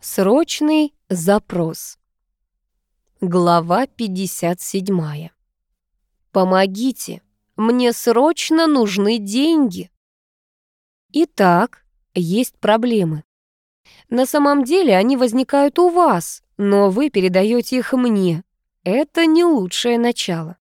Срочный запрос. Глава 57. Помогите, мне срочно нужны деньги. Итак, есть проблемы. На самом деле они возникают у вас, но вы передаете их мне. Это не лучшее начало.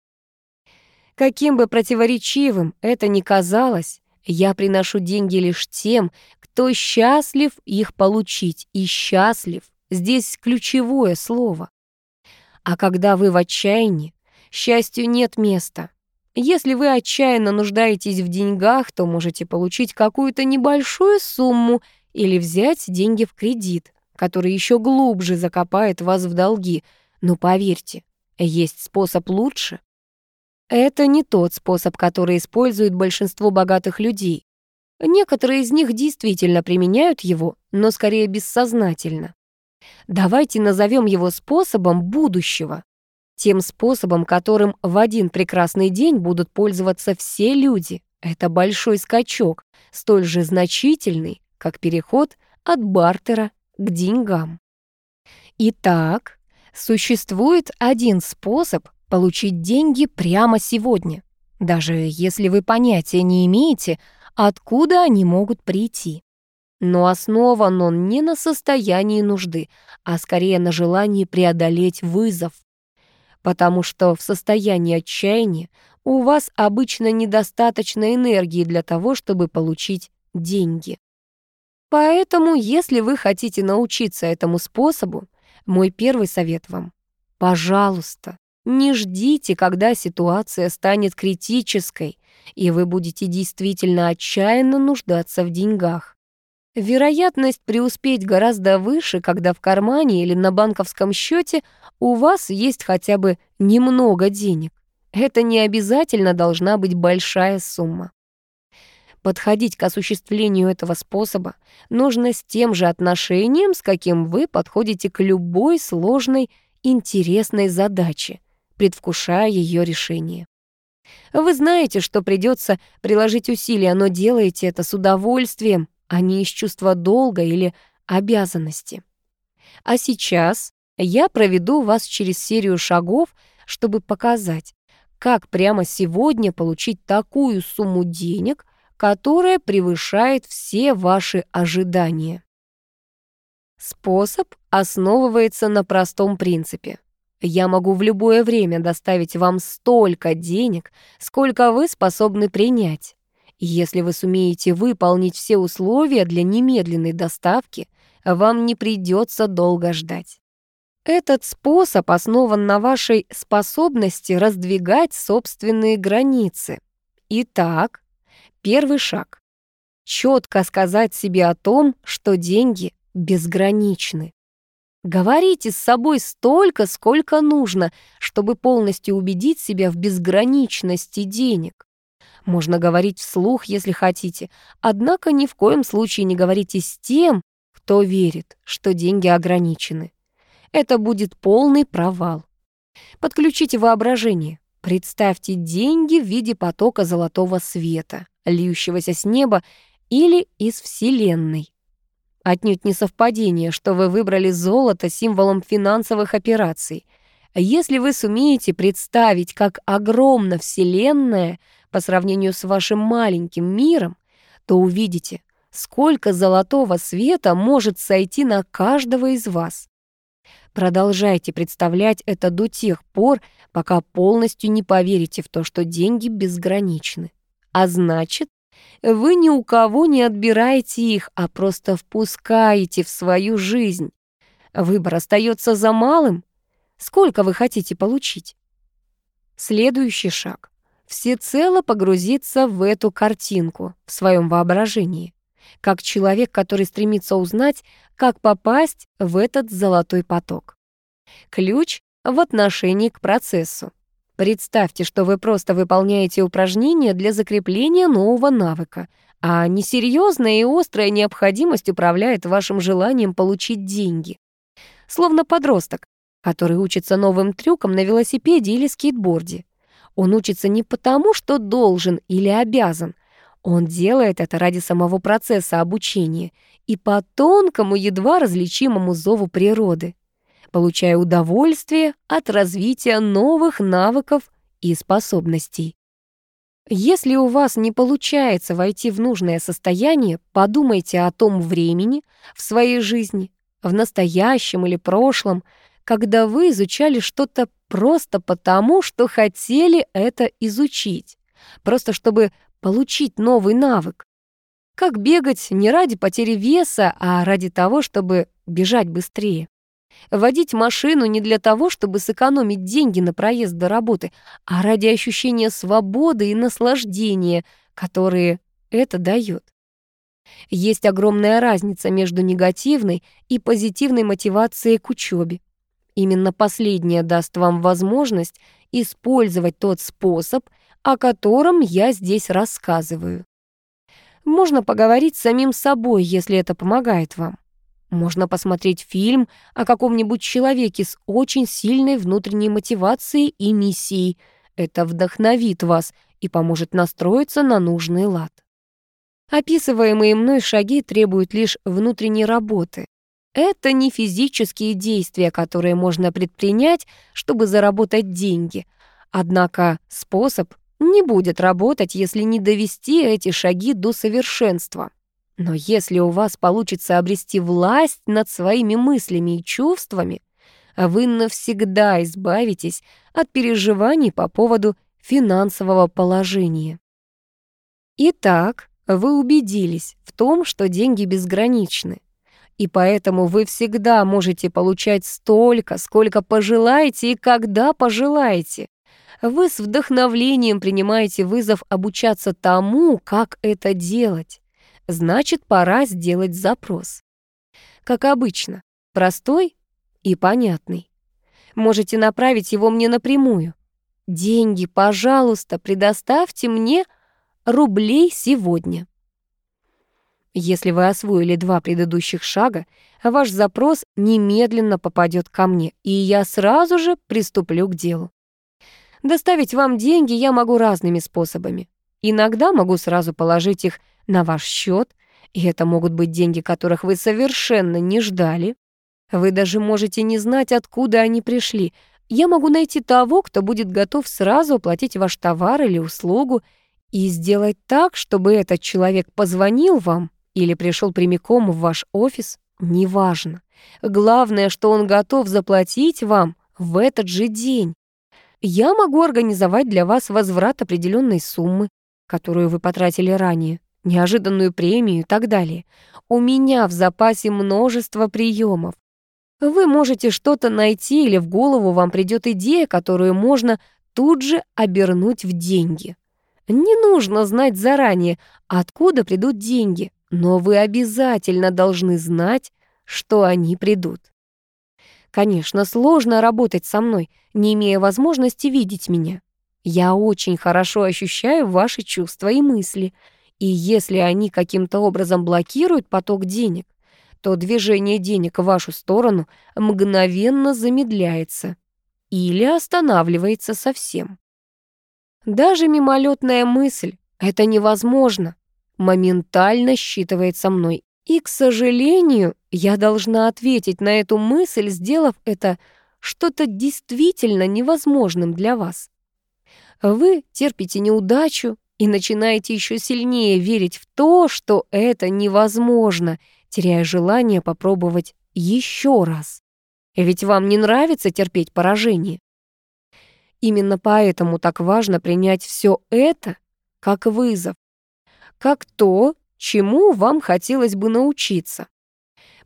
Каким бы противоречивым это ни казалось, я приношу деньги лишь тем, кто счастлив их получить. И счастлив — здесь ключевое слово. А когда вы в отчаянии, счастью нет места. Если вы отчаянно нуждаетесь в деньгах, то можете получить какую-то небольшую сумму или взять деньги в кредит, который еще глубже закопает вас в долги. Но поверьте, есть способ лучше. Это не тот способ, который использует большинство богатых людей. Некоторые из них действительно применяют его, но скорее бессознательно. Давайте назовем его способом будущего. Тем способом, которым в один прекрасный день будут пользоваться все люди. Это большой скачок, столь же значительный, как переход от бартера к деньгам. Итак, существует один способ получить деньги прямо сегодня, даже если вы понятия не имеете, откуда они могут прийти. Но основан он не на состоянии нужды, а скорее на желании преодолеть вызов. Потому что в состоянии отчаяния у вас обычно недостаточно энергии для того, чтобы получить деньги. Поэтому, если вы хотите научиться этому способу, мой первый совет вам — пожалуйста, не ждите, когда ситуация станет критической, и вы будете действительно отчаянно нуждаться в деньгах. Вероятность преуспеть гораздо выше, когда в кармане или на банковском счете у вас есть хотя бы немного денег. Это не обязательно должна быть большая сумма. Подходить к осуществлению этого способа нужно с тем же отношением, с каким вы подходите к любой сложной, интересной задаче предвкушая ее решение. Вы знаете, что придется приложить усилия, но делаете это с удовольствием, а не из чувства долга или обязанности. А сейчас я проведу вас через серию шагов, чтобы показать, как прямо сегодня получить такую сумму денег, которая превышает все ваши ожидания. Способ основывается на простом принципе. Я могу в любое время доставить вам столько денег, сколько вы способны принять. Если вы сумеете выполнить все условия для немедленной доставки, вам не придется долго ждать. Этот способ основан на вашей способности раздвигать собственные границы. Итак, первый шаг. Четко сказать себе о том, что деньги безграничны. Говорите с собой столько, сколько нужно, чтобы полностью убедить себя в безграничности денег. Можно говорить вслух, если хотите, однако ни в коем случае не говорите с тем, кто верит, что деньги ограничены. Это будет полный провал. Подключите воображение. Представьте деньги в виде потока золотого света, льющегося с неба или из Вселенной. Отнюдь не совпадение, что вы выбрали золото символом финансовых операций. Если вы сумеете представить, как огромна Вселенная по сравнению с вашим маленьким миром, то увидите, сколько золотого света может сойти на каждого из вас. Продолжайте представлять это до тех пор, пока полностью не поверите в то, что деньги безграничны. А значит, вы ни у кого не отбираете их, а просто впускаете в свою жизнь. Выбор остается за малым. Сколько вы хотите получить? Следующий шаг. Всецело погрузиться в эту картинку в своем воображении. Как человек, который стремится узнать, как попасть в этот золотой поток. Ключ в отношении к процессу. Представьте, что вы просто выполняете упражнения для закрепления нового навыка, а несерьезная и острая необходимость управляет вашим желанием получить деньги. Словно подросток, который учится новым трюкам на велосипеде или скейтборде. Он учится не потому, что должен или обязан. Он делает это ради самого процесса обучения и по тонкому, едва различимому зову природы, получая удовольствие от развития новых навыков и способностей. Если у вас не получается войти в нужное состояние, подумайте о том времени в своей жизни, в настоящем или прошлом, когда вы изучали что-то просто потому, что хотели это изучить, просто чтобы получить новый навык. Как бегать не ради потери веса, а ради того, чтобы бежать быстрее. Водить машину не для того, чтобы сэкономить деньги на проезд до работы, а ради ощущения свободы и наслаждения, которые это дает. Есть огромная разница между негативной и позитивной мотивацией к учебе. Именно последняя даст вам возможность использовать тот способ, о котором я здесь рассказываю. Можно поговорить с самим собой, если это помогает вам. Можно посмотреть фильм о каком-нибудь человеке с очень сильной внутренней мотивацией и миссией. Это вдохновит вас и поможет настроиться на нужный лад. Описываемые мной шаги требуют лишь внутренней работы. Это не физические действия, которые можно предпринять, чтобы заработать деньги. Однако способ не будет работать, если не довести эти шаги до совершенства. Но если у вас получится обрести власть над своими мыслями и чувствами, вы навсегда избавитесь от переживаний по поводу финансового положения. Итак, вы убедились в том, что деньги безграничны, и поэтому вы всегда можете получать столько, сколько пожелаете и когда пожелаете. Вы с вдохновлением принимаете вызов обучаться тому, как это делать. Значит, пора сделать запрос. Как обычно, простой и понятный. Можете направить его мне напрямую. Деньги, пожалуйста, предоставьте мне рублей сегодня. Если вы освоили два предыдущих шага, ваш запрос немедленно попадет ко мне, и я сразу же приступлю к делу. Доставить вам деньги я могу разными способами. Иногда могу сразу положить их на ваш счет, и это могут быть деньги, которых вы совершенно не ждали. Вы даже можете не знать, откуда они пришли. Я могу найти того, кто будет готов сразу оплатить ваш товар или услугу и сделать так, чтобы этот человек позвонил вам или пришел прямиком в ваш офис, неважно. Главное, что он готов заплатить вам в этот же день. Я могу организовать для вас возврат определенной суммы, которую вы потратили ранее, неожиданную премию и так далее. У меня в запасе множество приемов. Вы можете что-то найти или в голову вам придет идея, которую можно тут же обернуть в деньги. Не нужно знать заранее, откуда придут деньги, но вы обязательно должны знать, что они придут. Конечно, сложно работать со мной, не имея возможности видеть меня. Я очень хорошо ощущаю ваши чувства и мысли, и если они каким-то образом блокируют поток денег, то движение денег в вашу сторону мгновенно замедляется или останавливается совсем. Даже мимолетная мысль «это невозможно» моментально считывается мной. И, к сожалению, я должна ответить на эту мысль, сделав это что-то действительно невозможным для вас. Вы терпите неудачу и начинаете еще сильнее верить в то, что это невозможно, теряя желание попробовать еще раз. Ведь вам не нравится терпеть поражение. Именно поэтому так важно принять все это как вызов, как то, чему вам хотелось бы научиться.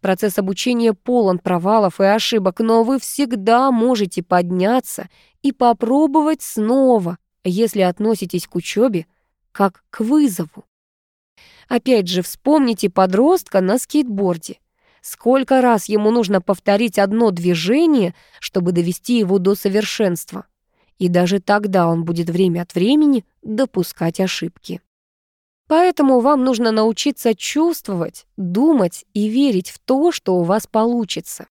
Процесс обучения полон провалов и ошибок, но вы всегда можете подняться и попробовать снова, если относитесь к учебе как к вызову. Опять же, вспомните подростка на скейтборде. Сколько раз ему нужно повторить одно движение, чтобы довести его до совершенства. И даже тогда он будет время от времени допускать ошибки. Поэтому вам нужно научиться чувствовать, думать и верить в то, что у вас получится.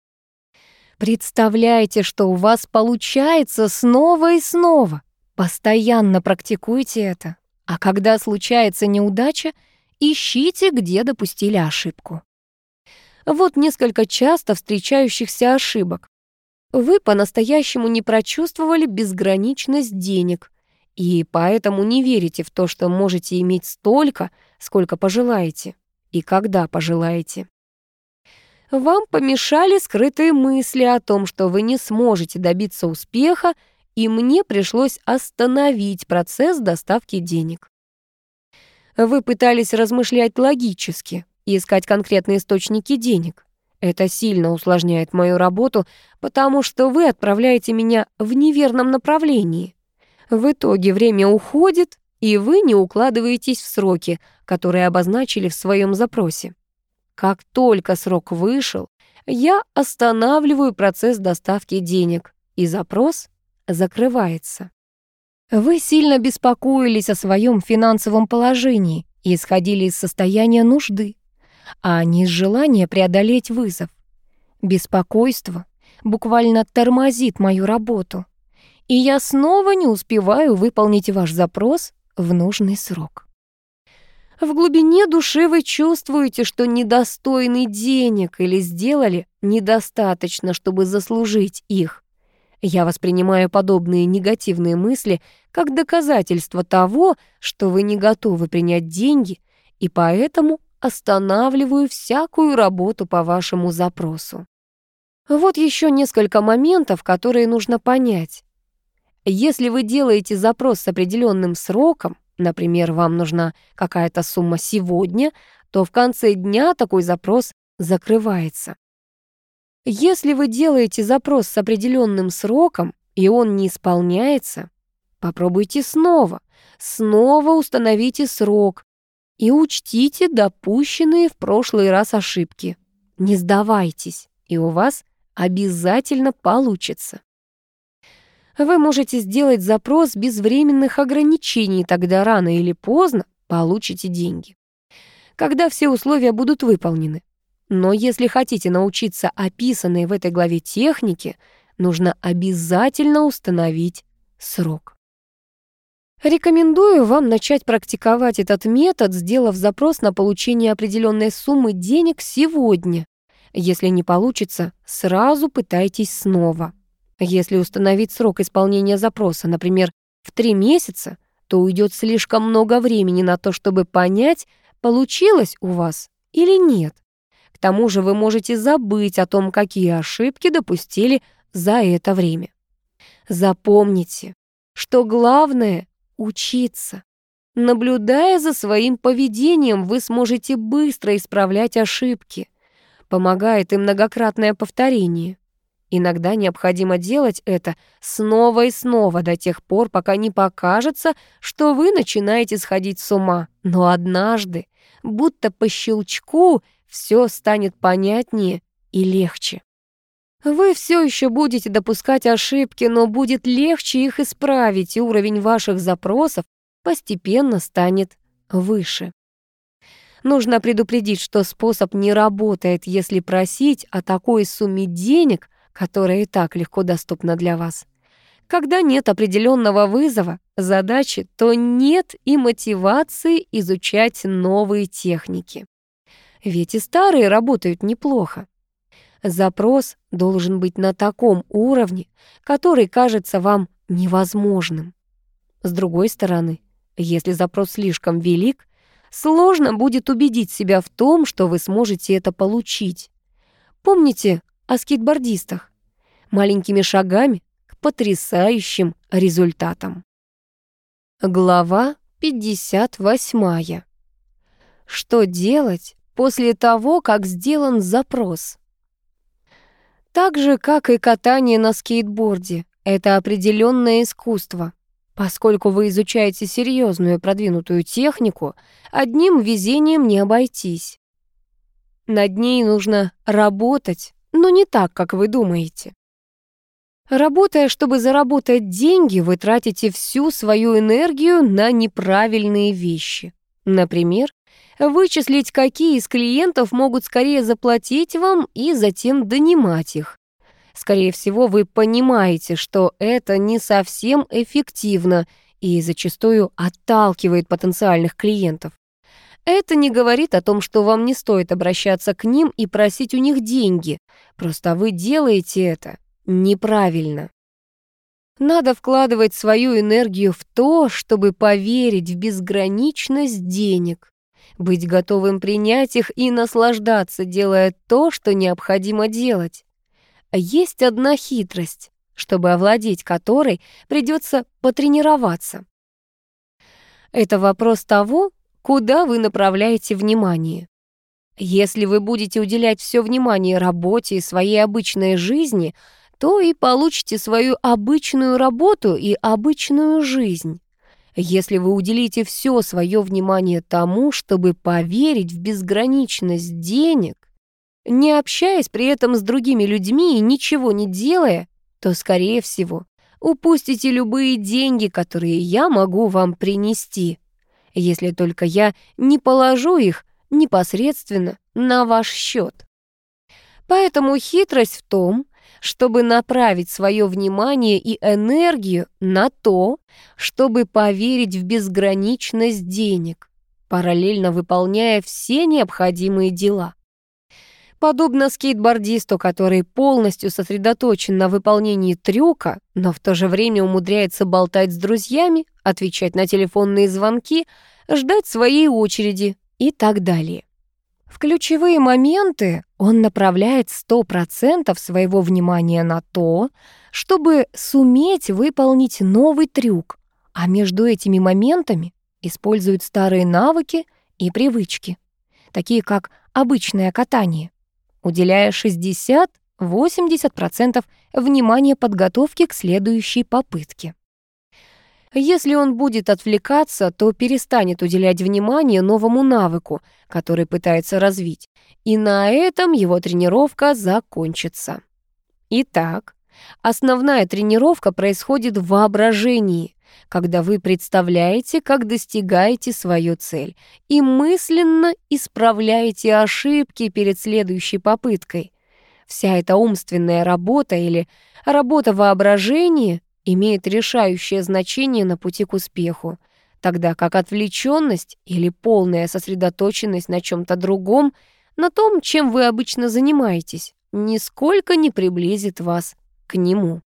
Представляйте, что у вас получается снова и снова. Постоянно практикуйте это. А когда случается неудача, ищите, где допустили ошибку. Вот несколько часто встречающихся ошибок. Вы по-настоящему не прочувствовали безграничность денег, и поэтому не верите в то, что можете иметь столько, сколько пожелаете и когда пожелаете. Вам помешали скрытые мысли о том, что вы не сможете добиться успеха, и мне пришлось остановить процесс доставки денег. Вы пытались размышлять логически и искать конкретные источники денег. Это сильно усложняет мою работу, потому что вы отправляете меня в неверном направлении. В итоге время уходит, и вы не укладываетесь в сроки, которые обозначили в своем запросе. Как только срок вышел, я останавливаю процесс доставки денег, и запрос закрывается. Вы сильно беспокоились о своем финансовом положении и исходили из состояния нужды, а не из желания преодолеть вызов. Беспокойство буквально тормозит мою работу, и я снова не успеваю выполнить ваш запрос в нужный срок. В глубине души вы чувствуете, что недостойны денег или сделали недостаточно, чтобы заслужить их. Я воспринимаю подобные негативные мысли как доказательство того, что вы не готовы принять деньги, и поэтому останавливаю всякую работу по вашему запросу. Вот еще несколько моментов, которые нужно понять. Если вы делаете запрос с определенным сроком, например, вам нужна какая-то сумма сегодня, то в конце дня такой запрос закрывается. Если вы делаете запрос с определенным сроком, и он не исполняется, попробуйте снова, снова установите срок и учтите допущенные в прошлый раз ошибки. Не сдавайтесь, и у вас обязательно получится. Вы можете сделать запрос без временных ограничений, тогда рано или поздно получите деньги. Когда все условия будут выполнены. Но если хотите научиться описанной в этой главе технике, нужно обязательно установить срок. Рекомендую вам начать практиковать этот метод, сделав запрос на получение определенной суммы денег сегодня. Если не получится, сразу пытайтесь снова. Если установить срок исполнения запроса, например, в три месяца, то уйдет слишком много времени на то, чтобы понять, получилось у вас или нет. Тому же вы можете забыть о том, какие ошибки допустили за это время. Запомните, что главное — учиться. Наблюдая за своим поведением, вы сможете быстро исправлять ошибки. Помогает и многократное повторение. Иногда необходимо делать это снова и снова до тех пор, пока не покажется, что вы начинаете сходить с ума. Но однажды, будто по щелчку, все станет понятнее и легче. Вы все еще будете допускать ошибки, но будет легче их исправить, и уровень ваших запросов постепенно станет выше. Нужно предупредить, что способ не работает, если просить о такой сумме денег которая и так легко доступна для вас. Когда нет определенного вызова, задачи, то нет и мотивации изучать новые техники. Ведь и старые работают неплохо. Запрос должен быть на таком уровне, который кажется вам невозможным. С другой стороны, если запрос слишком велик, сложно будет убедить себя в том, что вы сможете это получить. Помните о скейтбордистах. Маленькими шагами к потрясающим результатам. Глава 58. Что делать после того, как сделан запрос? Так же, как и катание на скейтборде, это определенное искусство. Поскольку вы изучаете серьезную продвинутую технику, одним везением не обойтись. Над ней нужно работать, но не так, как вы думаете. Работая, чтобы заработать деньги, вы тратите всю свою энергию на неправильные вещи. Например, вычислить, какие из клиентов могут скорее заплатить вам и затем донимать их. Скорее всего, вы понимаете, что это не совсем эффективно и зачастую отталкивает потенциальных клиентов. Это не говорит о том, что вам не стоит обращаться к ним и просить у них деньги. Просто вы делаете это неправильно. Надо вкладывать свою энергию в то, чтобы поверить в безграничность денег, быть готовым принять их и наслаждаться, делая то, что необходимо делать. Есть одна хитрость, чтобы овладеть которой придется потренироваться. Это вопрос того, куда вы направляете внимание. Если вы будете уделять все внимание работе и своей обычной жизни, то и получите свою обычную работу и обычную жизнь. Если вы уделите все свое внимание тому, чтобы поверить в безграничность денег, не общаясь при этом с другими людьми и ничего не делая, то, скорее всего, упустите любые деньги, которые я могу вам принести, если только я не положу их непосредственно на ваш счет. Поэтому хитрость в том, чтобы направить свое внимание и энергию на то, чтобы поверить в безграничность денег, параллельно выполняя все необходимые дела. Подобно скейтбордисту, который полностью сосредоточен на выполнении трюка, но в то же время умудряется болтать с друзьями, отвечать на телефонные звонки, ждать своей очереди и так далее. В ключевые моменты он направляет 100% своего внимания на то, чтобы суметь выполнить новый трюк, а между этими моментами использует старые навыки и привычки, такие как обычное катание, уделяя 60-80% внимания подготовке к следующей попытке. Если он будет отвлекаться, то перестанет уделять внимание новому навыку, который пытается развить, и на этом его тренировка закончится. Итак, основная тренировка происходит в воображении, когда вы представляете, как достигаете свою цель, и мысленно исправляете ошибки перед следующей попыткой. Вся эта умственная работа или работа воображения имеет решающее значение на пути к успеху, тогда как отвлеченность или полная сосредоточенность на чем-то другом, на том, чем вы обычно занимаетесь, нисколько не приблизит вас к нему.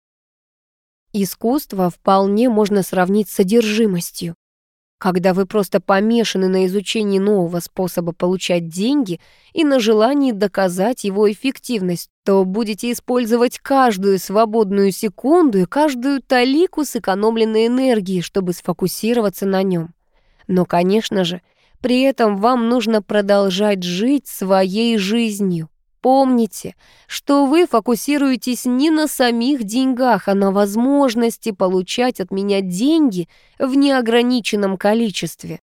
Искусство вполне можно сравнить с содержимостью. Когда вы просто помешаны на изучении нового способа получать деньги и на желании доказать его эффективность, то будете использовать каждую свободную секунду и каждую талику сэкономленной энергии, чтобы сфокусироваться на нем. Но, конечно же, при этом вам нужно продолжать жить своей жизнью. Помните, что вы фокусируетесь не на самих деньгах, а на возможности получать от меня деньги в неограниченном количестве.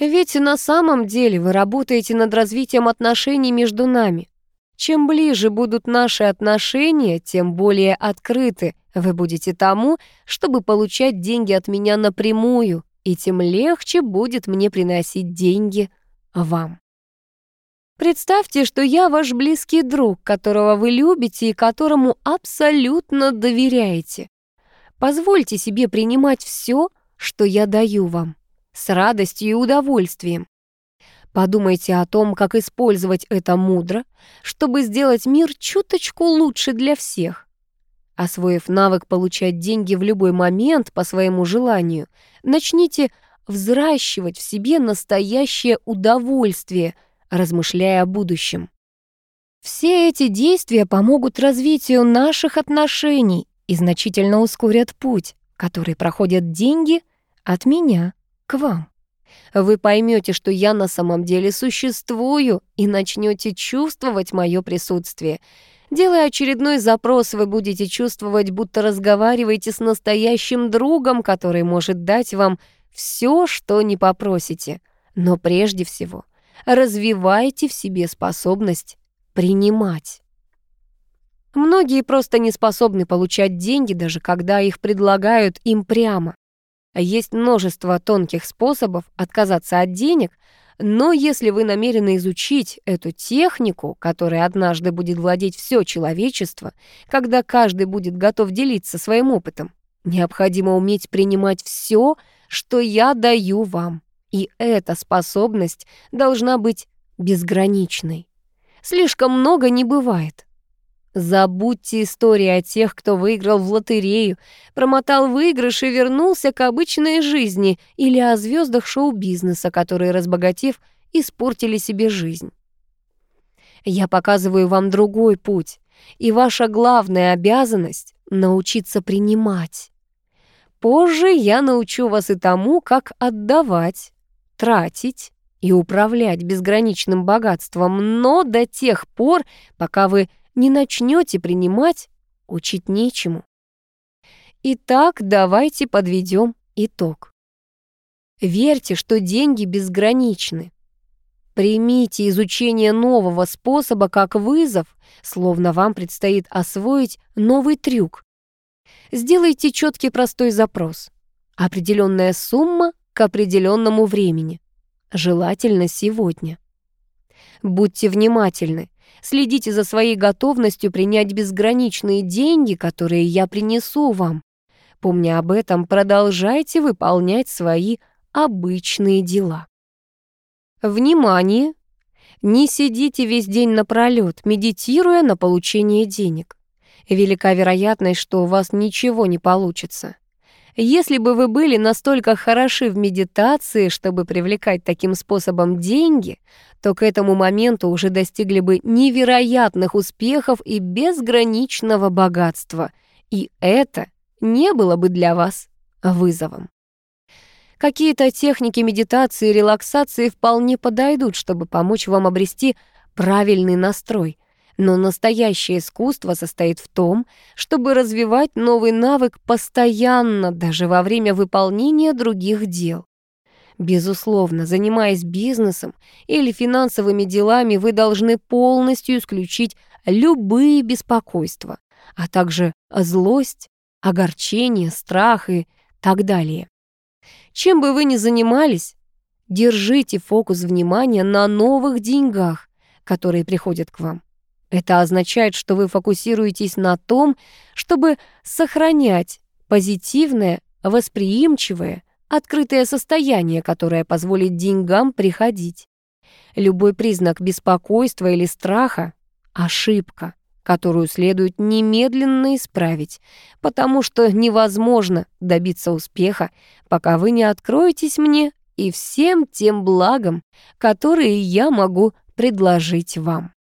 Ведь на самом деле вы работаете над развитием отношений между нами. Чем ближе будут наши отношения, тем более открыты вы будете тому, чтобы получать деньги от меня напрямую, и тем легче будет мне приносить деньги вам. Представьте, что я ваш близкий друг, которого вы любите и которому абсолютно доверяете. Позвольте себе принимать все, что я даю вам, с радостью и удовольствием. Подумайте о том, как использовать это мудро, чтобы сделать мир чуточку лучше для всех. Освоив навык получать деньги в любой момент по своему желанию, начните взращивать в себе настоящее удовольствие – размышляя о будущем. Все эти действия помогут развитию наших отношений и значительно ускорят путь, который проходят деньги от меня к вам. Вы поймете, что я на самом деле существую и начнете чувствовать мое присутствие. Делая очередной запрос, вы будете чувствовать, будто разговариваете с настоящим другом, который может дать вам все, что не попросите. Но прежде всего развивайте в себе способность принимать. Многие просто не способны получать деньги, даже когда их предлагают им прямо. Есть множество тонких способов отказаться от денег, но если вы намерены изучить эту технику, которой однажды будет владеть все человечество, когда каждый будет готов делиться своим опытом, необходимо уметь принимать все, что я даю вам И эта способность должна быть безграничной. Слишком много не бывает. Забудьте истории о тех, кто выиграл в лотерею, промотал выигрыш и вернулся к обычной жизни, или о звездах шоу-бизнеса, которые, разбогатев, испортили себе жизнь. Я показываю вам другой путь, и ваша главная обязанность — научиться принимать. Позже я научу вас и тому, как отдавать, тратить и управлять безграничным богатством, но до тех пор, пока вы не начнете принимать, учить нечему. Итак, давайте подведем итог. Верьте, что деньги безграничны. Примите изучение нового способа как вызов, словно вам предстоит освоить новый трюк. Сделайте четкий простой запрос. Определенная сумма к определенному времени. Желательно сегодня. Будьте внимательны. Следите за своей готовностью принять безграничные деньги, которые я принесу вам. Помня об этом, продолжайте выполнять свои обычные дела. Внимание! Не сидите весь день напролёт, медитируя на получение денег. Велика вероятность, что у вас ничего не получится. Если бы вы были настолько хороши в медитации, чтобы привлекать таким способом деньги, то к этому моменту уже достигли бы невероятных успехов и безграничного богатства. И это не было бы для вас вызовом. Какие-то техники медитации и релаксации вполне подойдут, чтобы помочь вам обрести правильный настрой, но настоящее искусство состоит в том, чтобы развивать новый навык постоянно, даже во время выполнения других дел. Безусловно, занимаясь бизнесом или финансовыми делами, вы должны полностью исключить любые беспокойства, а также злость, огорчение, страх и так далее. Чем бы вы ни занимались, держите фокус внимания на новых деньгах, которые приходят к вам. Это означает, что вы фокусируетесь на том, чтобы сохранять позитивное, восприимчивое, открытое состояние, которое позволит деньгам приходить. Любой признак беспокойства или страха — ошибка, которую следует немедленно исправить, потому что невозможно добиться успеха, пока вы не откроетесь мне и всем тем благам, которые я могу предложить вам.